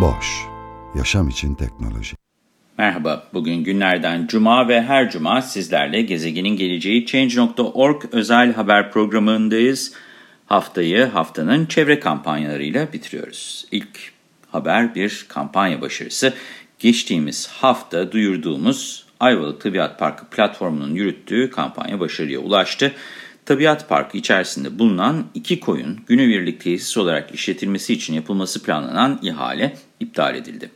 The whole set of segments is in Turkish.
Boş, yaşam için teknoloji. Merhaba, bugün günlerden cuma ve her cuma sizlerle gezegenin geleceği Change.org özel haber programındayız. Haftayı haftanın çevre kampanyalarıyla bitiriyoruz. İlk haber bir kampanya başarısı. Geçtiğimiz hafta duyurduğumuz Ayvalık Tabiat Parkı platformunun yürüttüğü kampanya başarıya ulaştı. Tabiat Parkı içerisinde bulunan iki koyun günübirlik tesis olarak işletilmesi için yapılması planlanan ihale iptal edildi.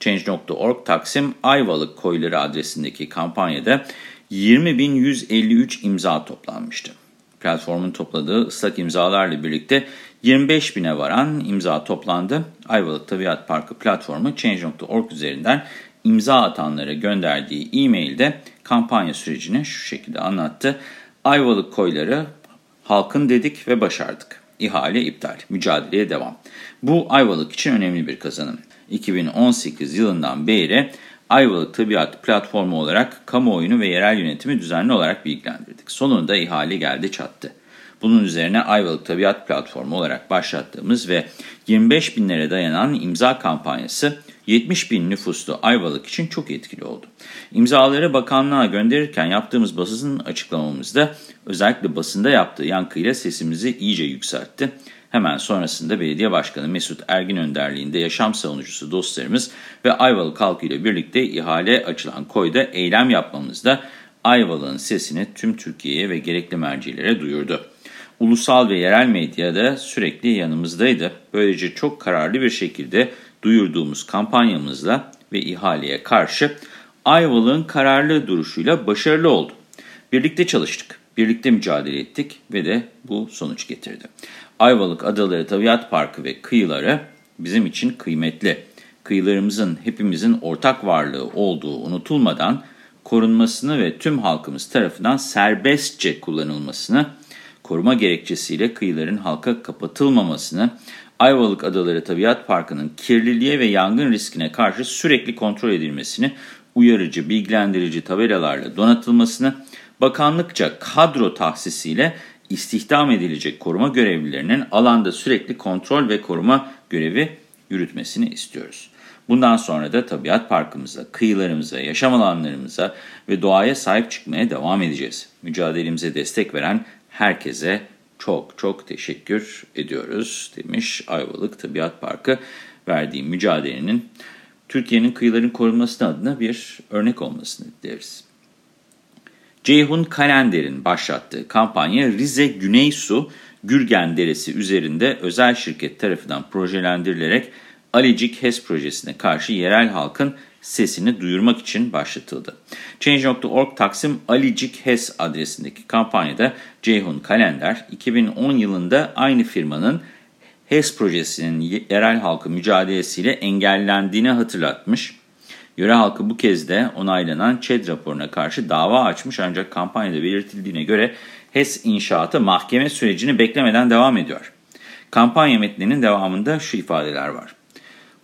Change.org Taksim Ayvalık Koyları adresindeki kampanyada 20.153 imza toplanmıştı. Platformun topladığı ıslak imzalarla birlikte 25 bine varan imza toplandı. Ayvalık Tabiat Parkı platformu Change.org üzerinden imza atanlara gönderdiği e-mailde kampanya sürecini şu şekilde anlattı. Ayvalık koyları halkın dedik ve başardık. İhale iptal, mücadeleye devam. Bu Ayvalık için önemli bir kazanım. 2018 yılından beri Ayvalık Tabiat Platformu olarak kamuoyunu ve yerel yönetimi düzenli olarak bilgilendirdik. Sonunda ihale geldi çattı. Bunun üzerine Ayvalık Tabiat Platformu olarak başlattığımız ve 25 binlere dayanan imza kampanyası 70 bin nüfuslu Ayvalık için çok etkili oldu. İmzaları bakanlığa gönderirken yaptığımız basın açıklamamızda özellikle basında yaptığı yankıyla sesimizi iyice yükseltti. Hemen sonrasında belediye başkanı Mesut Ergin önderliğinde yaşam savunucusu dostlarımız ve Ayvalık halkıyla birlikte ihale açılan koyda eylem yapmamızda Ayvalık'ın sesini tüm Türkiye'ye ve gerekli mercilere duyurdu. Ulusal ve yerel medyada sürekli yanımızdaydı. Böylece çok kararlı bir şekilde duyurduğumuz kampanyamızla ve ihaleye karşı Ayvalık'ın kararlı duruşuyla başarılı oldu. Birlikte çalıştık, birlikte mücadele ettik ve de bu sonuç getirdi. Ayvalık Adaları Tabiat Parkı ve kıyıları bizim için kıymetli. Kıyılarımızın hepimizin ortak varlığı olduğu unutulmadan korunmasını ve tüm halkımız tarafından serbestçe kullanılmasını, koruma gerekçesiyle kıyıların halka kapatılmamasını, Ayvalık Adaları Tabiat Parkı'nın kirliliğe ve yangın riskine karşı sürekli kontrol edilmesini, uyarıcı, bilgilendirici tabelalarla donatılmasını, bakanlıkça kadro tahsisiyle istihdam edilecek koruma görevlilerinin alanda sürekli kontrol ve koruma görevi yürütmesini istiyoruz. Bundan sonra da tabiat parkımıza, kıyılarımıza, yaşam alanlarımıza ve doğaya sahip çıkmaya devam edeceğiz. Mücadelemize destek veren herkese çok çok teşekkür ediyoruz demiş Ayvalık Tabiat Parkı. Verdiği mücadelenin Türkiye'nin kıyıların korunması adına bir örnek olmasını dileriz. Ceyhun Kalender'in başlattığı kampanya Rize Güneysu Gürgen Deresi üzerinde özel şirket tarafından projelendirilerek Alicik HES projesine karşı yerel halkın sesini duyurmak için başlatıldı. Change.org Taksim Alicik HES adresindeki kampanyada Ceyhun Kalender 2010 yılında aynı firmanın HES projesinin yerel halkı mücadelesiyle engellendiğini hatırlatmış. Yöre halkı bu kez de onaylanan ÇED raporuna karşı dava açmış ancak kampanyada belirtildiğine göre HES inşaatı mahkeme sürecini beklemeden devam ediyor. Kampanya metninin devamında şu ifadeler var.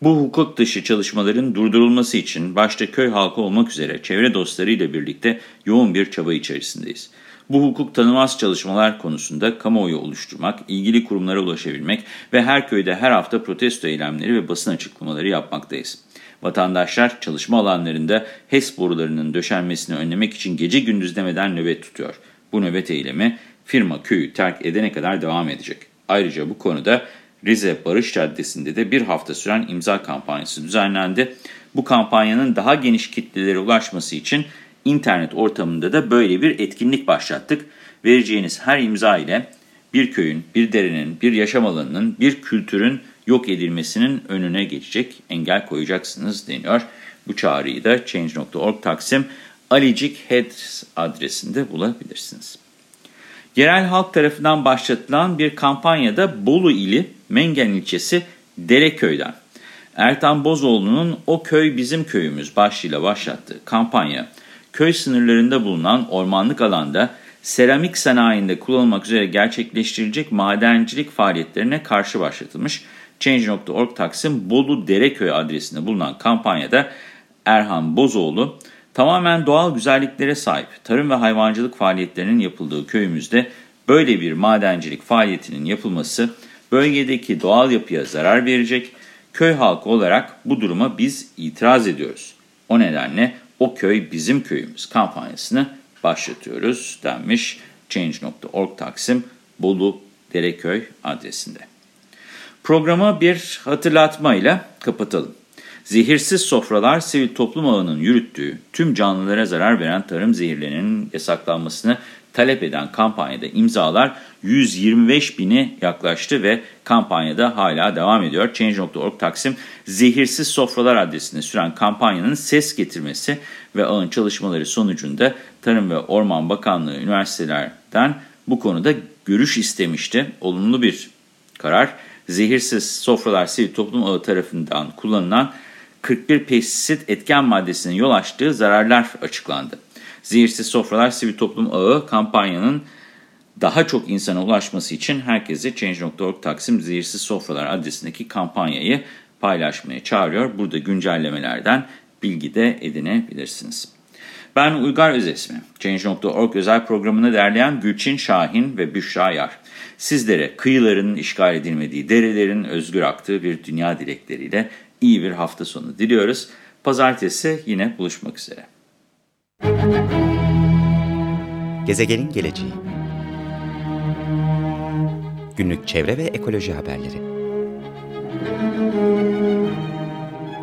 Bu hukuk dışı çalışmaların durdurulması için başta köy halkı olmak üzere çevre dostlarıyla birlikte yoğun bir çaba içerisindeyiz. Bu hukuk tanımaz çalışmalar konusunda kamuoyu oluşturmak, ilgili kurumlara ulaşabilmek ve her köyde her hafta protesto eylemleri ve basın açıklamaları yapmaktayız. Vatandaşlar çalışma alanlarında HES borularının döşenmesini önlemek için gece gündüz demeden nöbet tutuyor. Bu nöbet eylemi firma köyü terk edene kadar devam edecek. Ayrıca bu konuda Rize Barış Caddesi'nde de bir hafta süren imza kampanyası düzenlendi. Bu kampanyanın daha geniş kitlelere ulaşması için internet ortamında da böyle bir etkinlik başlattık. Vereceğiniz her imza ile bir köyün, bir derenin, bir yaşam alanının, bir kültürün yok edilmesinin önüne geçecek engel koyacaksınız deniyor. Bu çağrıyı da Change.org Taksim Alicik Head adresinde bulabilirsiniz. Yerel halk tarafından başlatılan bir kampanyada Bolu ili Mengen ilçesi Dereköy'den Ertan Bozoğlu'nun O Köy Bizim Köyümüz başlığıyla başlattığı kampanya, köy sınırlarında bulunan ormanlık alanda seramik sanayinde kullanılmak üzere gerçekleştirilecek madencilik faaliyetlerine karşı başlatılmış. Change.org Taksim Bolu Dereköy adresinde bulunan kampanyada Erhan Bozoğlu, tamamen doğal güzelliklere sahip tarım ve hayvancılık faaliyetlerinin yapıldığı köyümüzde böyle bir madencilik faaliyetinin yapılması bölgedeki doğal yapıya zarar verecek. Köy halkı olarak bu duruma biz itiraz ediyoruz. O nedenle o köy bizim köyümüz kampanyasını başlatıyoruz denmiş Change.org Taksim Bolu Dereköy adresinde. Programı bir hatırlatmayla kapatalım. Zehirsiz sofralar sivil toplum ağının yürüttüğü tüm canlılara zarar veren tarım zehirlerinin yasaklanmasını talep eden kampanyada imzalar 125 bine yaklaştı ve kampanyada hala devam ediyor. Change.org Taksim Zehirsiz Sofralar adresine süren kampanyanın ses getirmesi ve ağın çalışmaları sonucunda Tarım ve Orman Bakanlığı üniversitelerden bu konuda görüş istemişti. Olumlu bir karar. Zehirsiz Sofralar Sivil Toplum Ağı tarafından kullanılan 41 pestisit etken maddesinin yol açtığı zararlar açıklandı. Zehirsiz Sofralar Sivil Toplum Ağı kampanyanın daha çok insana ulaşması için herkesi Change.org Taksim Zehirsiz Sofralar adresindeki kampanyayı paylaşmaya çağırıyor. Burada güncellemelerden bilgi de edinebilirsiniz. Ben Uygar Özesmi. Change.org özel programını derleyen Gülçin Şahin ve Büşra Yar. Sizlere kıyıların işgal edilmediği, derelerin özgür aktığı bir dünya dilekleriyle iyi bir hafta sonu diliyoruz. Pazartesi yine buluşmak üzere. Gezegenin geleceği Günlük çevre ve ekoloji haberleri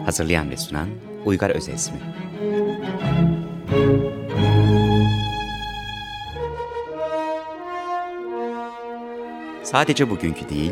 Hazırlayan ve sunan Uygar Özesmi Sadece bugünkü değil,